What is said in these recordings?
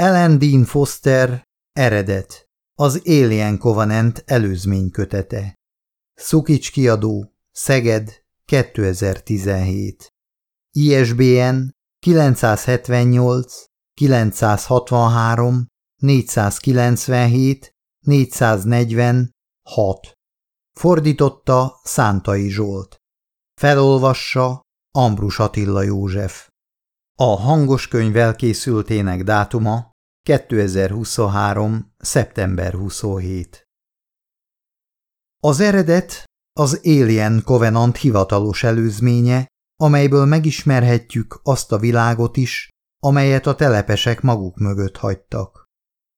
Ellen Dean Foster, eredet, az Alien Covenant előzmény kötete. Szukics kiadó, Szeged, 2017. ISBN 978 963 497 440 6. Fordította Szántai Zsolt. Felolvassa Ambrus Attila József. A hangos könyv elkészültének dátuma 2023. szeptember 27. Az eredet az Alien Covenant hivatalos előzménye, amelyből megismerhetjük azt a világot is, amelyet a telepesek maguk mögött hagytak.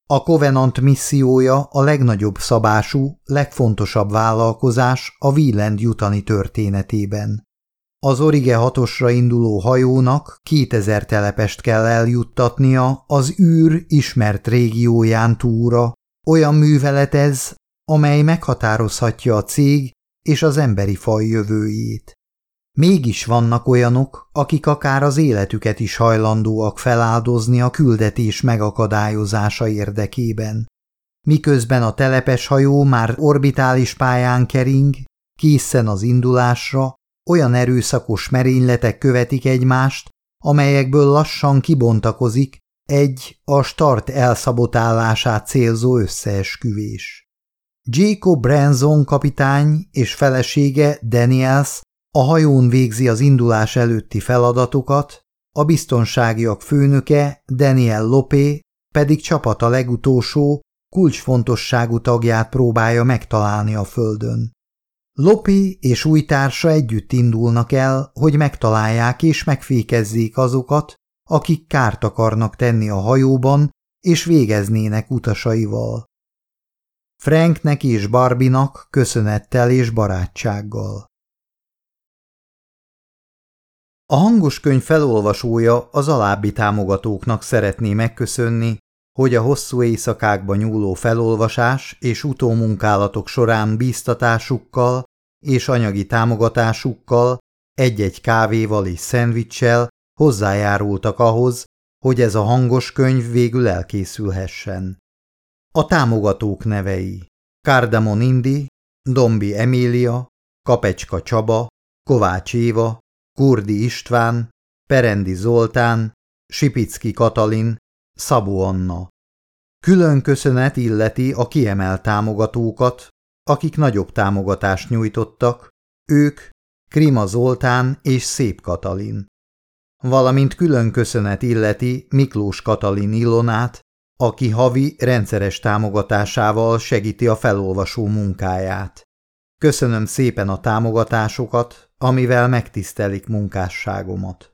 A Covenant missziója a legnagyobb szabású, legfontosabb vállalkozás a Wieland jutani történetében. Az Orige hatosra induló hajónak 2000 telepest kell eljuttatnia az űr ismert régióján túra, olyan művelet ez, amely meghatározhatja a cég és az emberi faj jövőjét. Mégis vannak olyanok, akik akár az életüket is hajlandóak feláldozni a küldetés megakadályozása érdekében. Miközben a telepes hajó már orbitális pályán kering, készen az indulásra, olyan erőszakos merényletek követik egymást, amelyekből lassan kibontakozik egy a start elszabotálását célzó összeesküvés. Jacob Branson kapitány és felesége Daniels a hajón végzi az indulás előtti feladatokat, a biztonságiak főnöke Daniel Lopé pedig csapata legutolsó, kulcsfontosságú tagját próbálja megtalálni a földön. Lopi és új társa együtt indulnak el, hogy megtalálják és megfékezzék azokat, akik kárt akarnak tenni a hajóban és végeznének utasaival. Franknek és Barbinak köszönettel és barátsággal. A hangos könyv felolvasója az alábbi támogatóknak szeretné megköszönni, hogy a hosszú éjszakákba nyúló felolvasás és utómunkálatok során bíztatásukkal és anyagi támogatásukkal, egy-egy kávéval és szendvicssel hozzájárultak ahhoz, hogy ez a hangos könyv végül elkészülhessen. A támogatók nevei Kárdemon Indi, Dombi Emília, Kapecska Csaba, Kovács Éva, Kurdi István, Perendi Zoltán, Sipicki Katalin, Szabó Anna. Külön köszönet illeti a kiemelt támogatókat, akik nagyobb támogatást nyújtottak, ők Krima Zoltán és Szép Katalin. Valamint külön köszönet illeti Miklós Katalin Ilonát, aki havi rendszeres támogatásával segíti a felolvasó munkáját. Köszönöm szépen a támogatásokat, amivel megtisztelik munkásságomat.